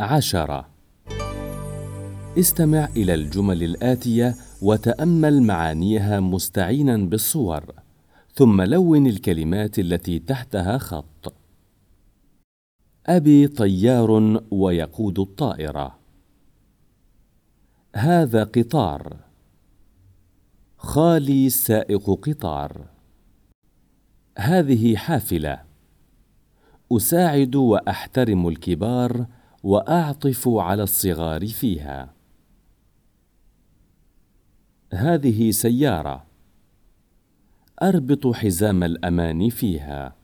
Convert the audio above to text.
عشرة. استمع إلى الجمل الآتية وتأمل معانيها مستعينا بالصور ثم لون الكلمات التي تحتها خط. أبي طيار ويقود الطائرة. هذا قطار. خالي سائق قطار. هذه حافلة. أساعد وأحترم الكبار وأعطف على الصغار فيها. هذه سيارة. أربط حزام الأمان فيها.